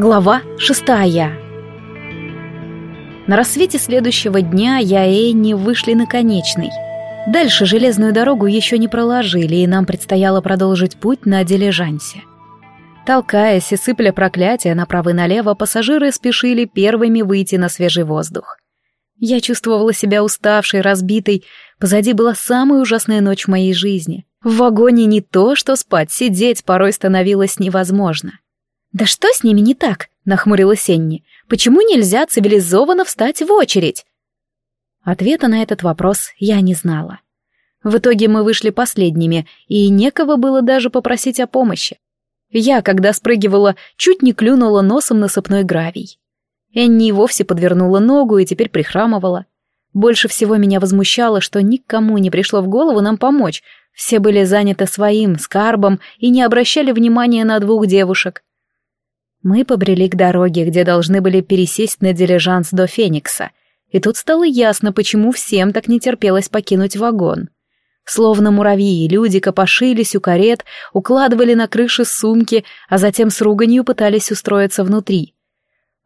Глава шестая На рассвете следующего дня я и Энни вышли на конечный. Дальше железную дорогу еще не проложили, и нам предстояло продолжить путь на дилижансе. Толкаясь и сыпля проклятия направо и налево, пассажиры спешили первыми выйти на свежий воздух. Я чувствовала себя уставшей, разбитой. Позади была самая ужасная ночь в моей жизни. В вагоне не то, что спать, сидеть порой становилось невозможно. «Да что с ними не так?» — нахмурилась Энни. «Почему нельзя цивилизованно встать в очередь?» Ответа на этот вопрос я не знала. В итоге мы вышли последними, и некого было даже попросить о помощи. Я, когда спрыгивала, чуть не клюнула носом на сыпной гравий. Энни и вовсе подвернула ногу и теперь прихрамывала. Больше всего меня возмущало, что никому не пришло в голову нам помочь. Все были заняты своим, скарбом, и не обращали внимания на двух девушек. Мы побрели к дороге, где должны были пересесть на дилижанс до Феникса. И тут стало ясно, почему всем так не терпелось покинуть вагон. Словно муравьи, люди копошились у карет, укладывали на крыши сумки, а затем с руганью пытались устроиться внутри.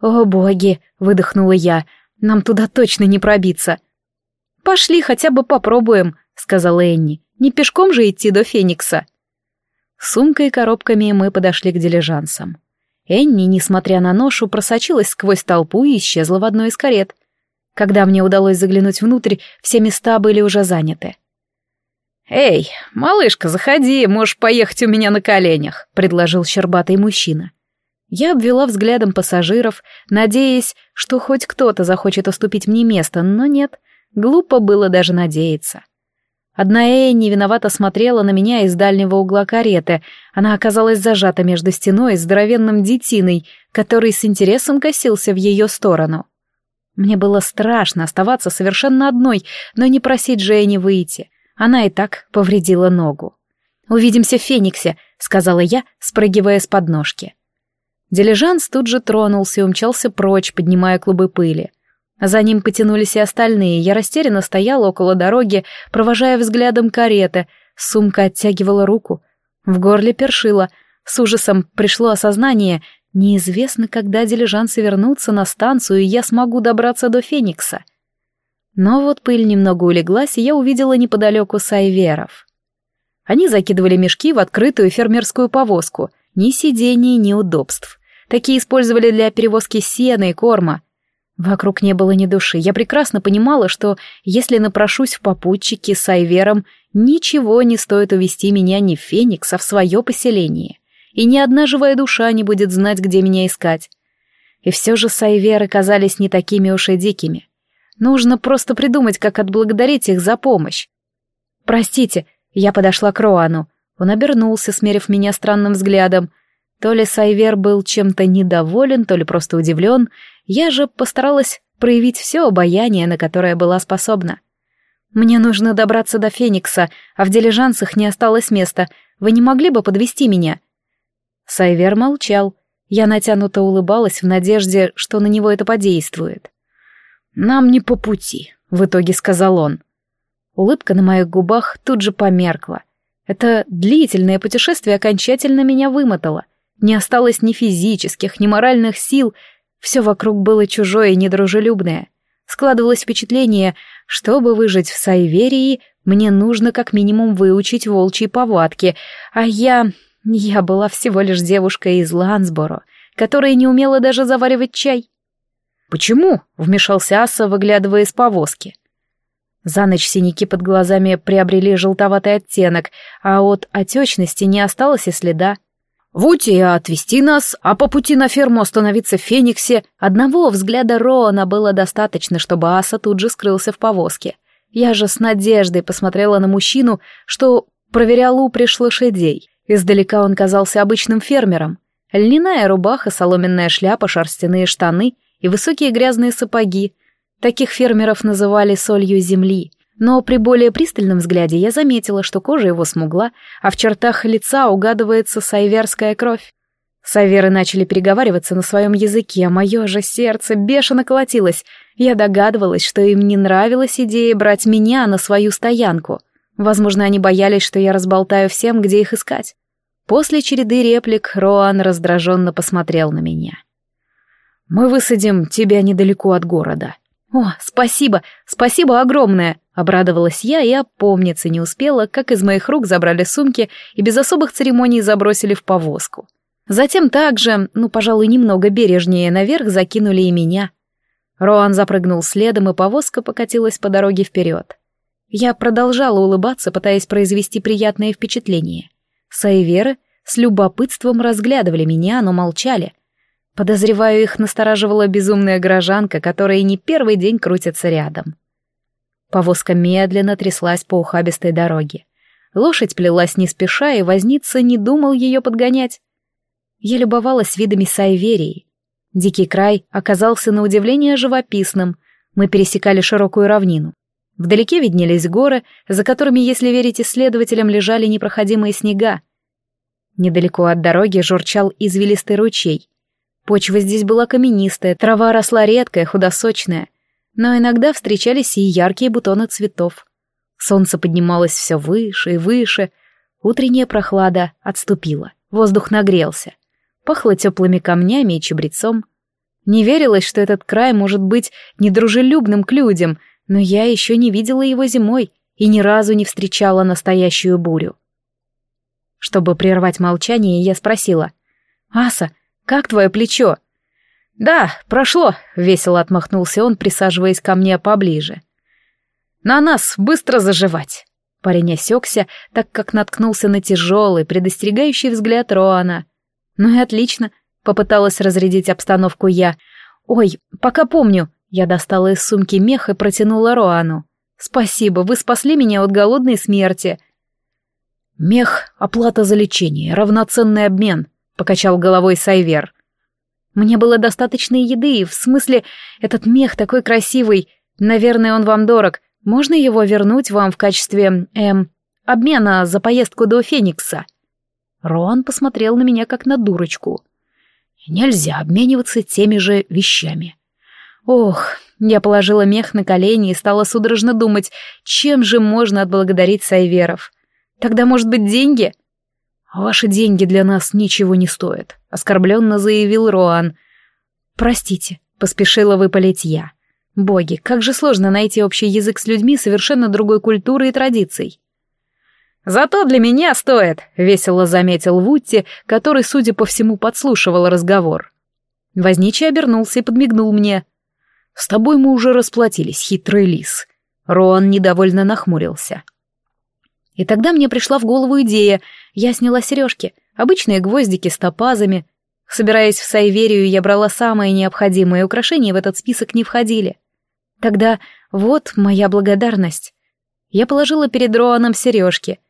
«О, боги!» — выдохнула я. «Нам туда точно не пробиться!» «Пошли, хотя бы попробуем», — сказала Энни. «Не пешком же идти до Феникса». Сумкой и коробками мы подошли к дилижансам. Энни, несмотря на ношу, просочилась сквозь толпу и исчезла в одной из карет. Когда мне удалось заглянуть внутрь, все места были уже заняты. «Эй, малышка, заходи, можешь поехать у меня на коленях», — предложил щербатый мужчина. Я обвела взглядом пассажиров, надеясь, что хоть кто-то захочет уступить мне место, но нет, глупо было даже надеяться. Одна Энни виновато смотрела на меня из дальнего угла кареты. Она оказалась зажата между стеной и здоровенным детиной, который с интересом косился в ее сторону. Мне было страшно оставаться совершенно одной, но не просить Джейни выйти. Она и так повредила ногу. «Увидимся в Фениксе», — сказала я, спрыгивая с подножки. Дилижанс тут же тронулся и умчался прочь, поднимая клубы пыли. За ним потянулись и остальные. Я растерянно стояла около дороги, провожая взглядом кареты. Сумка оттягивала руку. В горле першила. С ужасом пришло осознание. Неизвестно, когда дилижансы вернутся на станцию, и я смогу добраться до Феникса. Но вот пыль немного улеглась, и я увидела неподалеку сайверов. Они закидывали мешки в открытую фермерскую повозку. Ни сидений, ни удобств. Такие использовали для перевозки сена и корма. Вокруг не было ни души. Я прекрасно понимала, что если напрошусь в попутчики с Айвером, ничего не стоит увести меня не в Феникс, а в свое поселение. И ни одна живая душа не будет знать, где меня искать. И все же Сайверы казались не такими уж и дикими. Нужно просто придумать, как отблагодарить их за помощь. «Простите», — я подошла к Роану. Он обернулся, смерив меня странным взглядом — то ли Сайвер был чем-то недоволен, то ли просто удивлен, я же постаралась проявить все обаяние, на которое была способна. «Мне нужно добраться до Феникса, а в дилижансах не осталось места. Вы не могли бы подвести меня?» Сайвер молчал. Я натянуто улыбалась в надежде, что на него это подействует. «Нам не по пути», — в итоге сказал он. Улыбка на моих губах тут же померкла. Это длительное путешествие окончательно меня вымотало. Не осталось ни физических, ни моральных сил, все вокруг было чужое и недружелюбное. Складывалось впечатление, чтобы выжить в Сайверии, мне нужно как минимум выучить волчьи повадки, а я... я была всего лишь девушкой из Лансборо, которая не умела даже заваривать чай. «Почему?» — вмешался Аса, выглядывая из повозки. За ночь синяки под глазами приобрели желтоватый оттенок, а от отечности не осталось и следа. В Утия отвезти нас, а по пути на ферму остановиться в Фениксе. Одного взгляда Роана было достаточно, чтобы Аса тут же скрылся в повозке. Я же с надеждой посмотрела на мужчину, что проверял упряжь лошадей. Издалека он казался обычным фермером. Льняная рубаха, соломенная шляпа, шерстяные штаны и высокие грязные сапоги. Таких фермеров называли солью земли — но при более пристальном взгляде я заметила, что кожа его смугла, а в чертах лица угадывается сайверская кровь. Сайверы начали переговариваться на своем языке, а мое же сердце бешено колотилось. Я догадывалась, что им не нравилась идея брать меня на свою стоянку. Возможно, они боялись, что я разболтаю всем, где их искать. После череды реплик Роан раздраженно посмотрел на меня. Мы высадим тебя недалеко от города». «О, спасибо, спасибо огромное!» — обрадовалась я и опомниться не успела, как из моих рук забрали сумки и без особых церемоний забросили в повозку. Затем также, ну, пожалуй, немного бережнее наверх закинули и меня. Роан запрыгнул следом, и повозка покатилась по дороге вперед. Я продолжала улыбаться, пытаясь произвести приятное впечатление. Саеверы с любопытством разглядывали меня, но молчали — Подозреваю, их настораживала безумная горожанка, которая не первый день крутится рядом. Повозка медленно тряслась по ухабистой дороге. Лошадь плелась не спеша, и возница не думал ее подгонять. Я любовалась видами Сайверии. Дикий край оказался на удивление живописным. Мы пересекали широкую равнину. Вдалеке виднелись горы, за которыми, если верить исследователям, лежали непроходимые снега. Недалеко от дороги журчал извилистый ручей. Почва здесь была каменистая, трава росла редкая, худосочная, но иногда встречались и яркие бутоны цветов. Солнце поднималось все выше и выше, утренняя прохлада отступила, воздух нагрелся, пахло теплыми камнями и чабрецом. Не верилось, что этот край может быть недружелюбным к людям, но я еще не видела его зимой и ни разу не встречала настоящую бурю. Чтобы прервать молчание, я спросила. «Аса, как твое плечо?» «Да, прошло», — весело отмахнулся он, присаживаясь ко мне поближе. «На нас быстро заживать». Парень осекся, так как наткнулся на тяжелый, предостерегающий взгляд Роана. «Ну и отлично», — попыталась разрядить обстановку я. «Ой, пока помню». Я достала из сумки мех и протянула Роану. «Спасибо, вы спасли меня от голодной смерти». «Мех — оплата за лечение, равноценный обмен», — покачал головой Сайвер. «Мне было достаточно еды, в смысле, этот мех такой красивый. Наверное, он вам дорог. Можно его вернуть вам в качестве, эм, обмена за поездку до Феникса?» Роан посмотрел на меня как на дурочку. «Нельзя обмениваться теми же вещами». Ох, я положила мех на колени и стала судорожно думать, чем же можно отблагодарить Сайверов. Тогда, может быть, деньги?» «Ваши деньги для нас ничего не стоят», — оскорбленно заявил Роан. «Простите», — поспешила выпалить я. «Боги, как же сложно найти общий язык с людьми совершенно другой культуры и традиций». «Зато для меня стоит», — весело заметил Вутти, который, судя по всему, подслушивал разговор. Возничий обернулся и подмигнул мне. «С тобой мы уже расплатились, хитрый лис». Роан недовольно нахмурился. И тогда мне пришла в голову идея. Я сняла сережки, обычные гвоздики с топазами. Собираясь в Сайверию, я брала самые необходимые украшения, в этот список не входили. Тогда вот моя благодарность. Я положила перед Роаном сережки.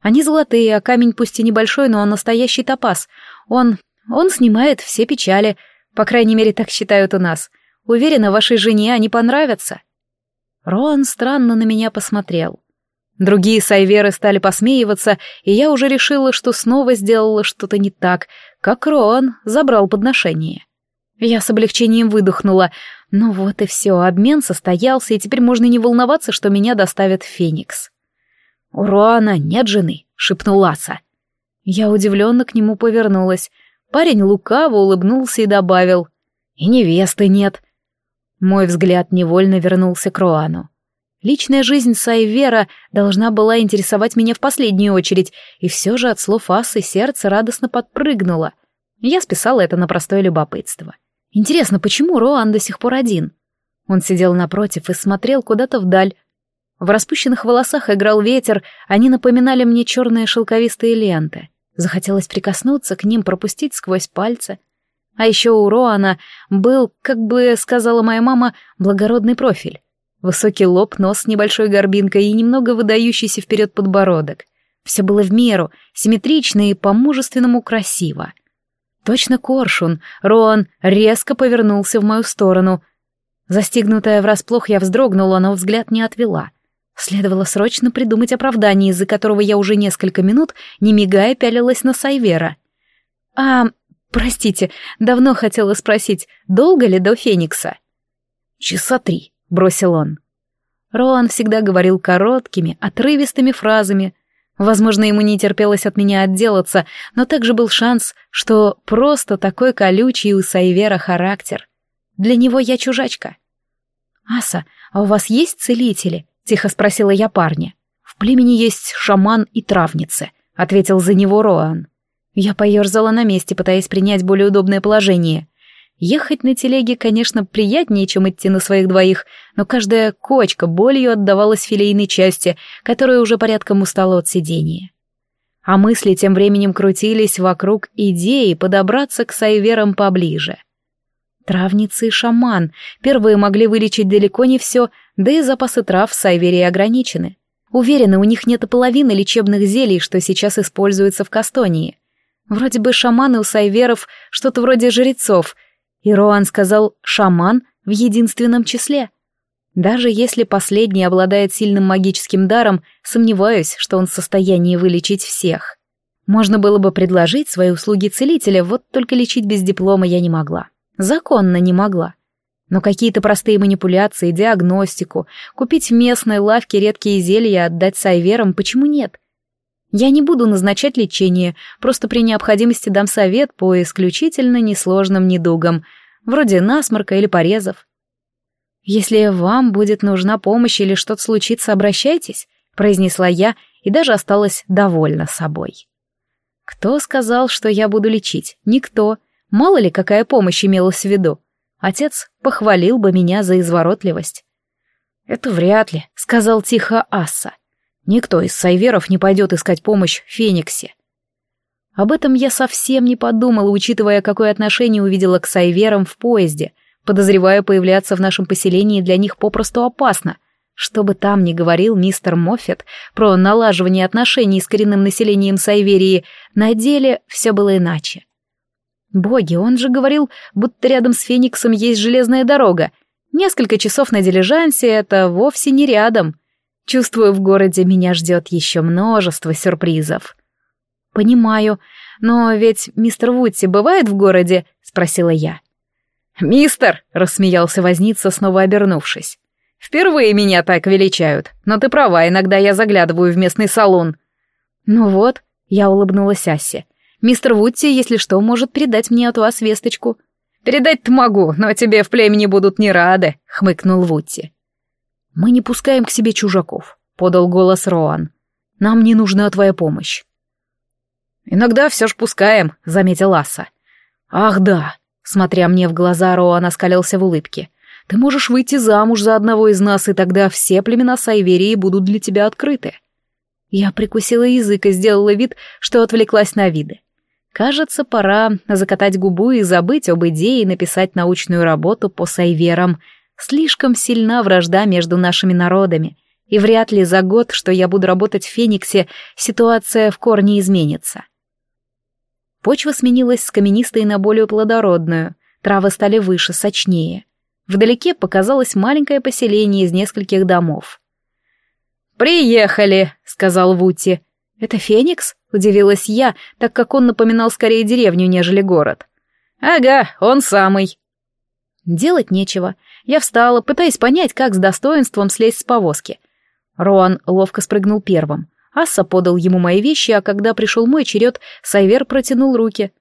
Они золотые, а камень пусть и небольшой, но он настоящий топаз. Он... он снимает все печали. По крайней мере, так считают у нас. Уверена, вашей жене они понравятся. Роан странно на меня посмотрел. Другие сайверы стали посмеиваться, и я уже решила, что снова сделала что-то не так, как Роан забрал подношение. Я с облегчением выдохнула. Ну вот и все, обмен состоялся, и теперь можно не волноваться, что меня доставят в Феникс. «У Роана нет жены», — шепнул Аса. Я удивленно к нему повернулась. Парень лукаво улыбнулся и добавил. «И невесты нет». Мой взгляд невольно вернулся к Роану. Личная жизнь Сайвера должна была интересовать меня в последнюю очередь, и все же от слов Асы сердце радостно подпрыгнуло. Я списала это на простое любопытство. Интересно, почему Роан до сих пор один? Он сидел напротив и смотрел куда-то вдаль. В распущенных волосах играл ветер, они напоминали мне черные шелковистые ленты. Захотелось прикоснуться к ним, пропустить сквозь пальцы. А еще у Роана был, как бы сказала моя мама, благородный профиль. Высокий лоб, нос с небольшой горбинкой и немного выдающийся вперед подбородок. Все было в меру, симметрично и по-мужественному красиво. Точно коршун, Роан резко повернулся в мою сторону. Застигнутая врасплох, я вздрогнула, но взгляд не отвела. Следовало срочно придумать оправдание, из-за которого я уже несколько минут, не мигая, пялилась на Сайвера. «А, простите, давно хотела спросить, долго ли до Феникса?» «Часа три», — бросил он. Роан всегда говорил короткими, отрывистыми фразами. Возможно, ему не терпелось от меня отделаться, но также был шанс, что просто такой колючий у Сайвера характер. Для него я чужачка. «Аса, а у вас есть целители?» — тихо спросила я парня. «В племени есть шаман и травницы», — ответил за него Роан. Я поерзала на месте, пытаясь принять более удобное положение. Ехать на телеге, конечно, приятнее, чем идти на своих двоих, но каждая кочка болью отдавалась филейной части, которая уже порядком устала от сидения. А мысли тем временем крутились вокруг идеи подобраться к сайверам поближе. Травницы и шаман первые могли вылечить далеко не все, да и запасы трав в сайвере ограничены. Уверена, у них нет и половины лечебных зелий, что сейчас используется в Кастонии. Вроде бы шаманы у сайверов что-то вроде жрецов, и Роан сказал «шаман» в единственном числе. Даже если последний обладает сильным магическим даром, сомневаюсь, что он в состоянии вылечить всех. Можно было бы предложить свои услуги целителя, вот только лечить без диплома я не могла. Законно не могла. Но какие-то простые манипуляции, диагностику, купить в местной лавке редкие зелья, отдать сайверам, почему нет? Я не буду назначать лечение, просто при необходимости дам совет по исключительно несложным недугам, вроде насморка или порезов. «Если вам будет нужна помощь или что-то случится, обращайтесь», — произнесла я и даже осталась довольна собой. Кто сказал, что я буду лечить? Никто. Мало ли, какая помощь имелась в виду. Отец похвалил бы меня за изворотливость. «Это вряд ли», — сказал тихо Асса. Никто из сайверов не пойдет искать помощь Фениксе. Об этом я совсем не подумала, учитывая, какое отношение увидела к сайверам в поезде. Подозреваю, появляться в нашем поселении для них попросту опасно. Что бы там ни говорил мистер Моффет про налаживание отношений с коренным населением Сайверии, на деле все было иначе. Боги, он же говорил, будто рядом с Фениксом есть железная дорога. Несколько часов на дилижансе — это вовсе не рядом — Чувствую, в городе меня ждет еще множество сюрпризов. Понимаю, но ведь мистер Вудси бывает в городе? Спросила я. Мистер, рассмеялся возница, снова обернувшись. Впервые меня так величают, но ты права, иногда я заглядываю в местный салон. Ну вот, я улыбнулась Асе. Мистер Вудси, если что, может передать мне от вас весточку. Передать-то могу, но тебе в племени будут не рады, хмыкнул Вудси. «Мы не пускаем к себе чужаков», — подал голос Роан. «Нам не нужна твоя помощь». «Иногда все ж пускаем», — заметил Аса. «Ах да», — смотря мне в глаза, Роан оскалился в улыбке. «Ты можешь выйти замуж за одного из нас, и тогда все племена Сайверии будут для тебя открыты». Я прикусила язык и сделала вид, что отвлеклась на виды. Кажется, пора закатать губу и забыть об идее написать научную работу по сайверам — Слишком сильна вражда между нашими народами, и вряд ли за год, что я буду работать в Фениксе, ситуация в корне изменится. Почва сменилась с каменистой на более плодородную, травы стали выше, сочнее. Вдалеке показалось маленькое поселение из нескольких домов. «Приехали», — сказал Вути. «Это Феникс?» — удивилась я, так как он напоминал скорее деревню, нежели город. «Ага, он самый». Делать нечего. Я встала, пытаясь понять, как с достоинством слезть с повозки. Роан ловко спрыгнул первым. Асса подал ему мои вещи, а когда пришел мой черед, Сайвер протянул руки.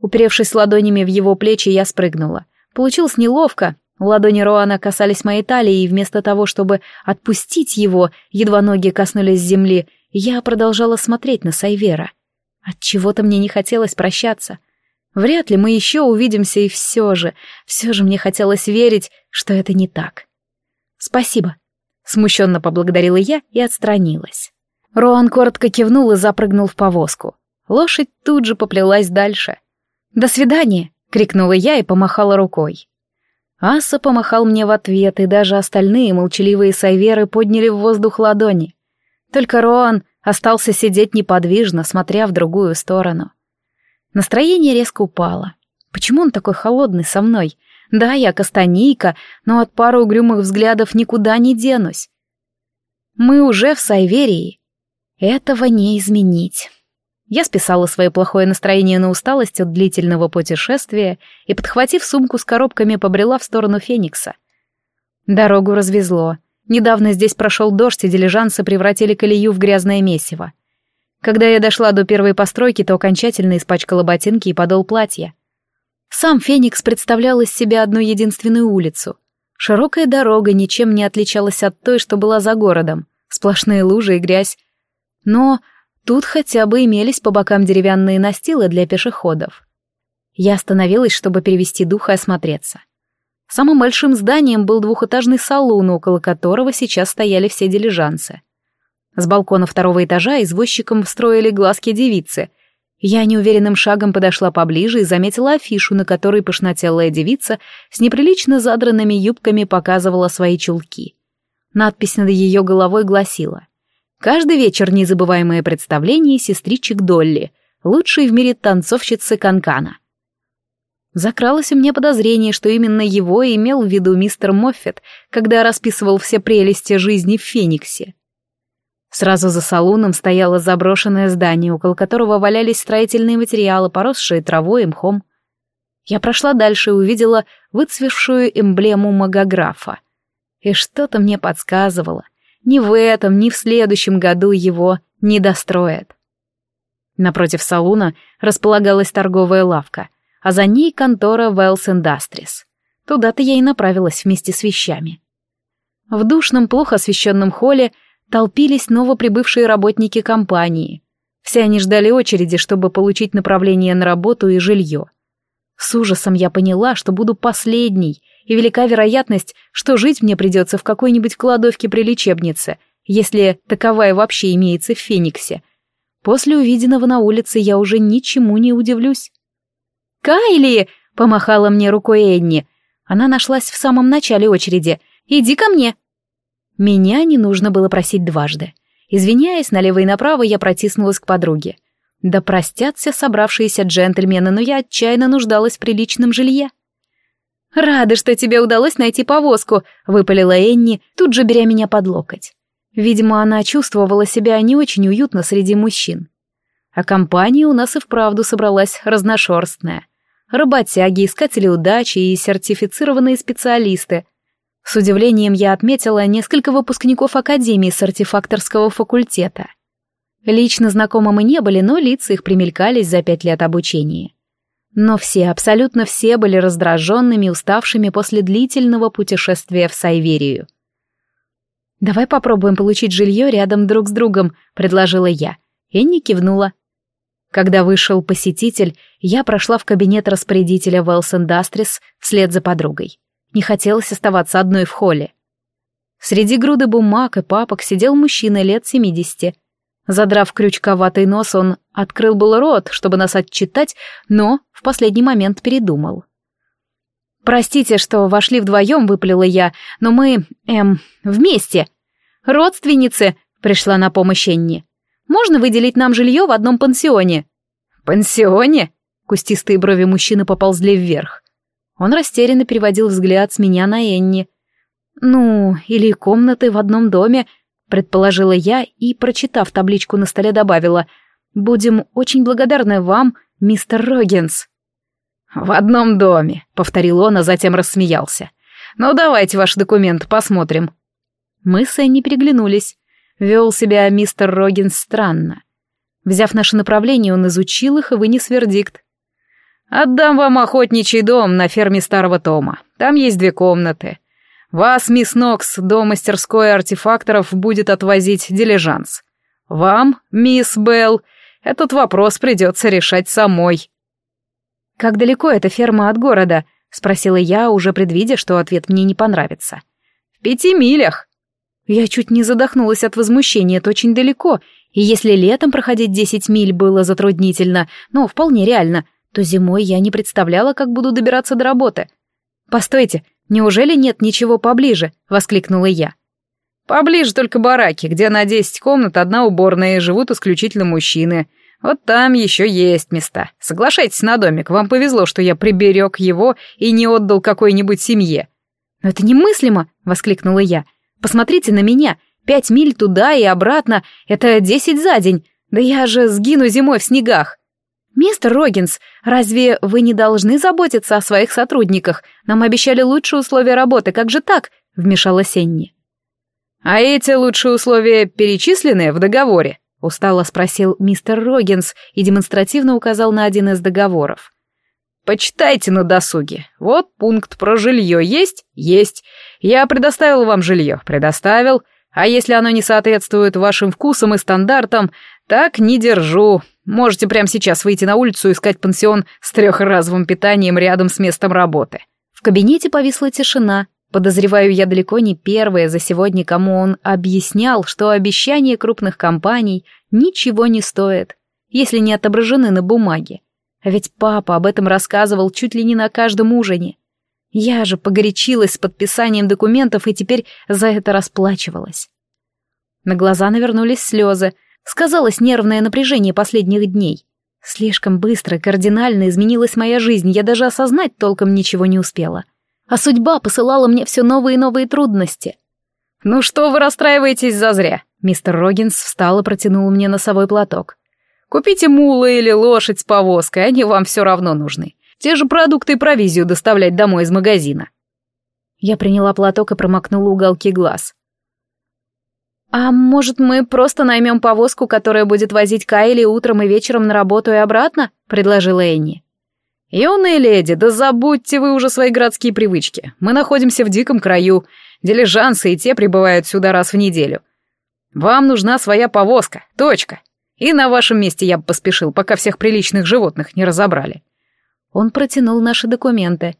Уперевшись ладонями в его плечи, я спрыгнула. Получилось неловко. Ладони Роана касались моей талии, и вместо того, чтобы отпустить его, едва ноги коснулись земли, я продолжала смотреть на Сайвера. От чего то мне не хотелось прощаться — Вряд ли мы еще увидимся, и все же, все же мне хотелось верить, что это не так. «Спасибо», — смущенно поблагодарила я и отстранилась. Роан коротко кивнул и запрыгнул в повозку. Лошадь тут же поплелась дальше. «До свидания!» — крикнула я и помахала рукой. Аса помахал мне в ответ, и даже остальные молчаливые сайверы подняли в воздух ладони. Только Роан остался сидеть неподвижно, смотря в другую сторону. Настроение резко упало. Почему он такой холодный со мной? Да, я кастанийка, но от пары угрюмых взглядов никуда не денусь. Мы уже в Сайверии. Этого не изменить. Я списала свое плохое настроение на усталость от длительного путешествия и, подхватив сумку с коробками, побрела в сторону Феникса. Дорогу развезло. Недавно здесь прошел дождь, и дилижансы превратили колею в грязное месиво. Когда я дошла до первой постройки, то окончательно испачкала ботинки и подол платья. Сам Феникс представлял из себя одну единственную улицу. Широкая дорога ничем не отличалась от той, что была за городом. Сплошные лужи и грязь. Но тут хотя бы имелись по бокам деревянные настилы для пешеходов. Я остановилась, чтобы перевести дух и осмотреться. Самым большим зданием был двухэтажный салон, около которого сейчас стояли все дилижансы. С балкона второго этажа извозчиком встроили глазки девицы — я неуверенным шагом подошла поближе и заметила афишу, на которой пышнотелая девица с неприлично задранными юбками показывала свои чулки. Надпись над ее головой гласила «Каждый вечер незабываемое представление сестричек Долли, лучшей в мире танцовщицы Канкана». Закралось у меня подозрение, что именно его имел в виду мистер Моффет, когда расписывал все прелести жизни в Фениксе. Сразу за салуном стояло заброшенное здание, около которого валялись строительные материалы, поросшие травой и мхом. Я прошла дальше и увидела выцвевшую эмблему магографа. И что-то мне подсказывало. Ни в этом, ни в следующем году его не достроят. Напротив салуна располагалась торговая лавка, а за ней контора Wells Industries. Туда-то я и направилась вместе с вещами. В душном, плохо освещенном холле — толпились новоприбывшие работники компании. Все они ждали очереди, чтобы получить направление на работу и жилье. С ужасом я поняла, что буду последней, и велика вероятность, что жить мне придется в какой-нибудь кладовке при лечебнице, если таковая вообще имеется в Фениксе. После увиденного на улице я уже ничему не удивлюсь. «Кайли!» — помахала мне рукой Энни. Она нашлась в самом начале очереди. «Иди ко мне!» Меня не нужно было просить дважды. Извиняясь, налево и направо я протиснулась к подруге. Да простятся собравшиеся джентльмены, но я отчаянно нуждалась в приличном жилье. «Рада, что тебе удалось найти повозку», — выпалила Энни, тут же беря меня под локоть. Видимо, она чувствовала себя не очень уютно среди мужчин. А компания у нас и вправду собралась разношерстная. Работяги, искатели удачи и сертифицированные специалисты, с удивлением я отметила несколько выпускников Академии с артефакторского факультета. Лично знакомы мы не были, но лица их примелькались за пять лет обучения. Но все, абсолютно все были раздраженными, уставшими после длительного путешествия в Сайверию. «Давай попробуем получить жилье рядом друг с другом», — предложила я. Энни кивнула. Когда вышел посетитель, я прошла в кабинет распорядителя Wells Industries вслед за подругой. Не хотелось оставаться одной в холле. Среди груды бумаг и папок сидел мужчина лет семидесяти. Задрав крючковатый нос, он открыл был рот, чтобы нас отчитать, но в последний момент передумал. «Простите, что вошли вдвоем», — выпалила я, — «но мы, эм, вместе. Родственницы», — пришла на помощь Энни. «Можно выделить нам жилье в одном пансионе?» «Пансионе?» — кустистые брови мужчины поползли вверх. Он растерянно переводил взгляд с меня на Энни. «Ну, или комнаты в одном доме», — предположила я и, прочитав табличку на столе, добавила. «Будем очень благодарны вам, мистер Рогенс». «В одном доме», — повторил он, а затем рассмеялся. «Ну, давайте ваш документ посмотрим». Мы с Энни переглянулись. Вел себя мистер Рогенс странно. Взяв наше направление, он изучил их и вынес вердикт. Отдам вам охотничий дом на ферме Старого Тома. Там есть две комнаты. Вас, мисс Нокс, до мастерской артефакторов будет отвозить дилижанс. Вам, мисс Белл, этот вопрос придется решать самой. «Как далеко эта ферма от города?» — спросила я, уже предвидя, что ответ мне не понравится. «В пяти милях». Я чуть не задохнулась от возмущения, это очень далеко, и если летом проходить десять миль было затруднительно, но вполне реально — то зимой я не представляла, как буду добираться до работы. «Постойте, неужели нет ничего поближе?» — воскликнула я. «Поближе только бараки, где на десять комнат одна уборная и живут исключительно мужчины. Вот там еще есть места. Соглашайтесь на домик, вам повезло, что я приберег его и не отдал какой-нибудь семье». «Но это немыслимо!» — воскликнула я. «Посмотрите на меня. Пять миль туда и обратно — это десять за день. Да я же сгину зимой в снегах». «Мистер Рогинс, разве вы не должны заботиться о своих сотрудниках? Нам обещали лучшие условия работы, как же так?» — вмешалась Энни. «А эти лучшие условия перечислены в договоре?» — устало спросил мистер Рогинс и демонстративно указал на один из договоров. Почитайте на досуге. Вот пункт про жилье есть? Есть. Я предоставил вам жилье. Предоставил. А если оно не соответствует вашим вкусам и стандартам, так не держу. Можете прямо сейчас выйти на улицу и искать пансион с трехразовым питанием рядом с местом работы. В кабинете повисла тишина. Подозреваю, я далеко не первая за сегодня, кому он объяснял, что обещания крупных компаний ничего не стоят, если не отображены на бумаге. А ведь папа об этом рассказывал чуть ли не на каждом ужине. Я же погорячилась с подписанием документов и теперь за это расплачивалась. На глаза навернулись слезы, сказалось нервное напряжение последних дней. Слишком быстро, кардинально изменилась моя жизнь, я даже осознать толком ничего не успела. А судьба посылала мне все новые и новые трудности. «Ну что вы расстраиваетесь зазря?» Мистер Рогинс встал и протянул мне носовой платок. «Купите мула или лошадь с повозкой, они вам все равно нужны. Те же продукты и провизию доставлять домой из магазина». Я приняла платок и промокнула уголки глаз. «А может, мы просто наймем повозку, которая будет возить Кайли утром и вечером на работу и обратно?» — предложила Энни. «Юные леди, да забудьте вы уже свои городские привычки. Мы находимся в диком краю. Дилижансы и те прибывают сюда раз в неделю. Вам нужна своя повозка. Точка. И на вашем месте я бы поспешил, пока всех приличных животных не разобрали». Он протянул наши документы.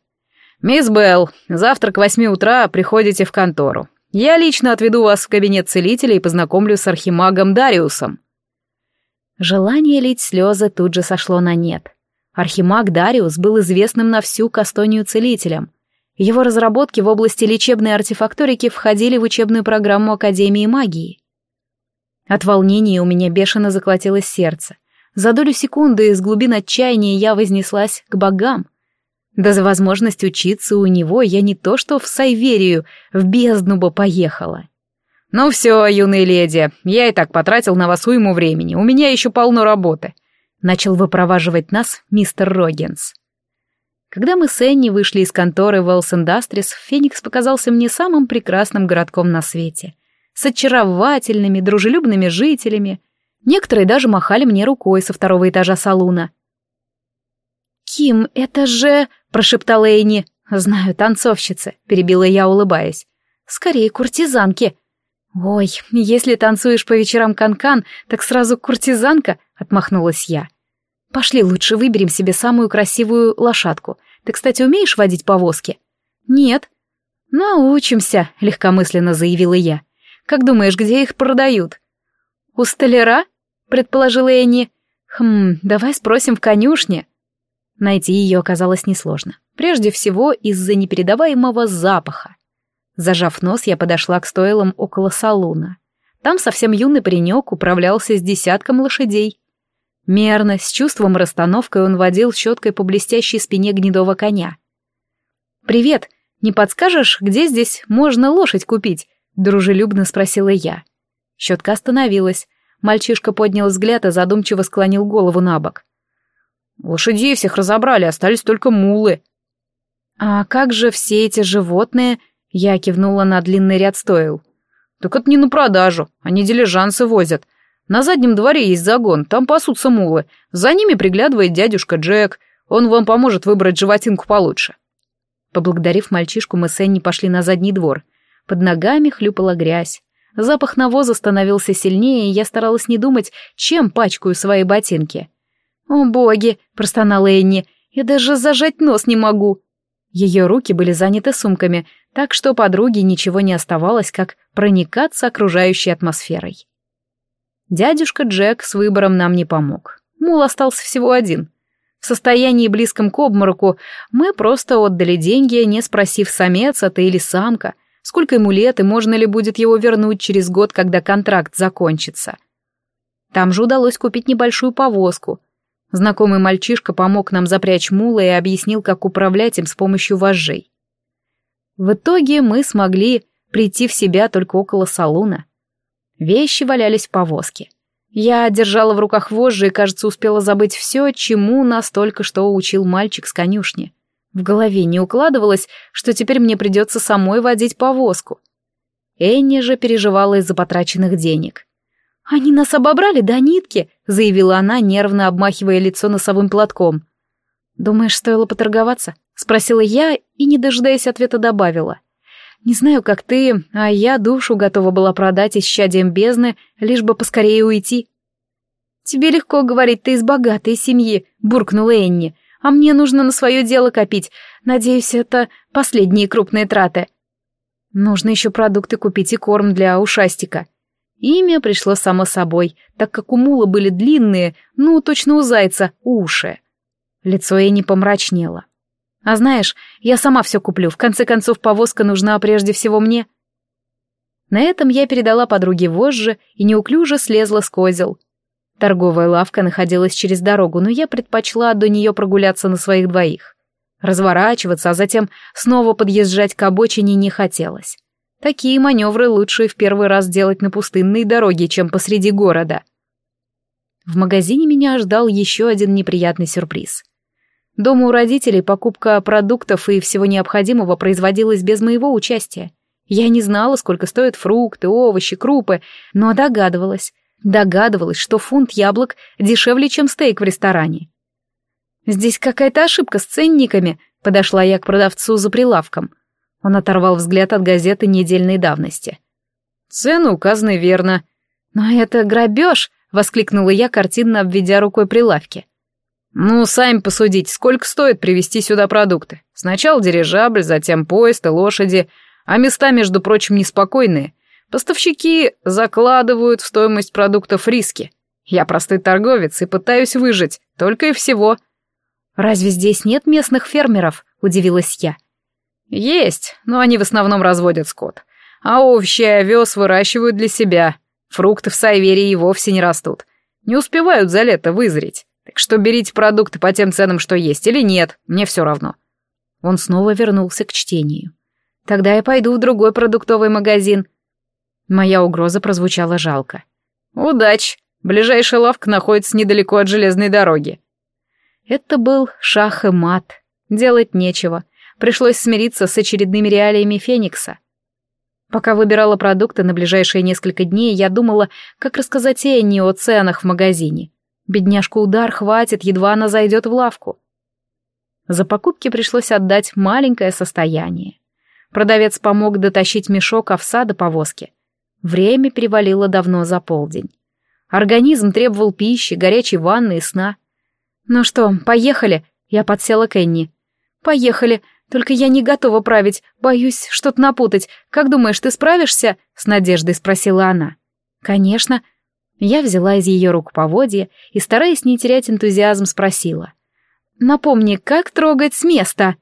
«Мисс Белл, завтра к восьми утра приходите в контору. Я лично отведу вас в кабинет целителя и познакомлю с архимагом Дариусом». Желание лить слезы тут же сошло на нет. Архимаг Дариус был известным на всю Кастонию целителем. Его разработки в области лечебной артефакторики входили в учебную программу Академии магии. От волнения у меня бешено заколотилось сердце. За долю секунды из глубин отчаяния я вознеслась к богам. Да за возможность учиться у него я не то что в Сайверию, в бездну бы поехала. «Ну все, юные леди, я и так потратил на вас уйму времени, у меня еще полно работы», начал выпроваживать нас мистер Рогенс. Когда мы с Энни вышли из конторы Wells Industries, Феникс показался мне самым прекрасным городком на свете. С очаровательными, дружелюбными жителями. Некоторые даже махали мне рукой со второго этажа салуна. «Ким, это же...» — прошептала Энни. «Знаю, танцовщицы», — перебила я, улыбаясь. «Скорее, куртизанки». «Ой, если танцуешь по вечерам канкан, -кан, так сразу куртизанка», — отмахнулась я. «Пошли лучше выберем себе самую красивую лошадку. Ты, кстати, умеешь водить повозки?» «Нет». «Научимся», — легкомысленно заявила я. «Как думаешь, где их продают?» «У столяра?» — предположила Энни. «Хм, давай спросим в конюшне». Найти ее оказалось несложно. Прежде всего из-за непередаваемого запаха. Зажав нос, я подошла к стойлам около салуна. Там совсем юный паренек управлялся с десятком лошадей. Мерно, с чувством расстановкой он водил щеткой по блестящей спине гнедого коня. «Привет, не подскажешь, где здесь можно лошадь купить?» — дружелюбно спросила я. Щетка остановилась. Мальчишка поднял взгляд и задумчиво склонил голову на бок. Лошадей всех разобрали, остались только мулы. А как же все эти животные? Я кивнула на длинный ряд стоил. Так это не на продажу, они дилижансы возят. На заднем дворе есть загон, там пасутся мулы. За ними приглядывает дядюшка Джек. Он вам поможет выбрать животинку получше. Поблагодарив мальчишку, мы с Энни пошли на задний двор. Под ногами хлюпала грязь. Запах навоза становился сильнее, и я старалась не думать, чем пачкаю свои ботинки. «О, боги!» — простонала Энни. «Я даже зажать нос не могу!» Ее руки были заняты сумками, так что подруге ничего не оставалось, как проникаться окружающей атмосферой. Дядюшка Джек с выбором нам не помог. Мул остался всего один. В состоянии близком к обмороку мы просто отдали деньги, не спросив, самец это или самка, сколько ему лет и можно ли будет его вернуть через год, когда контракт закончится. Там же удалось купить небольшую повозку — Знакомый мальчишка помог нам запрячь мула и объяснил, как управлять им с помощью вожжей. В итоге мы смогли прийти в себя только около салуна. Вещи валялись в повозке. Я держала в руках вожжи и, кажется, успела забыть все, чему нас только что учил мальчик с конюшни. В голове не укладывалось, что теперь мне придется самой водить повозку. Энни же переживала из-за потраченных денег. «Они нас обобрали до нитки», — заявила она, нервно обмахивая лицо носовым платком. «Думаешь, стоило поторговаться?» — спросила я и, не дожидаясь ответа, добавила. «Не знаю, как ты, а я душу готова была продать исчадием бездны, лишь бы поскорее уйти». «Тебе легко говорить, ты из богатой семьи», — буркнула Энни. «А мне нужно на свое дело копить. Надеюсь, это последние крупные траты». Нужно еще продукты купить и корм для ушастика. Имя пришло само собой, так как у мула были длинные, ну, точно у зайца, уши. Лицо Энни помрачнело. «А знаешь, я сама все куплю, в конце концов повозка нужна прежде всего мне». На этом я передала подруге вожжи и неуклюже слезла с козел. Торговая лавка находилась через дорогу, но я предпочла до нее прогуляться на своих двоих. Разворачиваться, а затем снова подъезжать к обочине не хотелось. Такие маневры лучше в первый раз делать на пустынной дороге, чем посреди города. В магазине меня ждал еще один неприятный сюрприз. Дома у родителей покупка продуктов и всего необходимого производилась без моего участия. Я не знала, сколько стоят фрукты, овощи, крупы, но догадывалась. Догадывалась, что фунт яблок дешевле, чем стейк в ресторане. «Здесь какая-то ошибка с ценниками», — подошла я к продавцу за прилавком. Он оторвал взгляд от газеты недельной давности. «Цены указаны верно». «Но это грабеж», — воскликнула я, картинно обведя рукой прилавки. «Ну, сами посудите, сколько стоит привезти сюда продукты? Сначала дирижабль, затем поезд и лошади, а места, между прочим, неспокойные. Поставщики закладывают в стоимость продуктов риски. Я простой торговец и пытаюсь выжить, только и всего». «Разве здесь нет местных фермеров?» — удивилась я. «Есть, но они в основном разводят скот. А овощи и овес выращивают для себя. Фрукты в Сайверии и вовсе не растут. Не успевают за лето вызреть. Так что берите продукты по тем ценам, что есть, или нет, мне все равно». Он снова вернулся к чтению. «Тогда я пойду в другой продуктовый магазин». Моя угроза прозвучала жалко. «Удачи! Ближайшая лавка находится недалеко от железной дороги». Это был шах и мат. Делать нечего. Пришлось смириться с очередными реалиями Феникса. Пока выбирала продукты на ближайшие несколько дней, я думала, как рассказать Энни о ценах в магазине. Бедняжку удар хватит, едва она зайдет в лавку. За покупки пришлось отдать маленькое состояние. Продавец помог дотащить мешок овса до повозки. Время перевалило давно за полдень. Организм требовал пищи, горячей ванны и сна. «Ну что, поехали?» Я подсела к Энни. «Поехали. Только я не готова править, боюсь что-то напутать. Как думаешь, ты справишься?» — с надеждой спросила она. «Конечно». Я взяла из ее рук поводья и, стараясь не терять энтузиазм, спросила. «Напомни, как трогать с места?»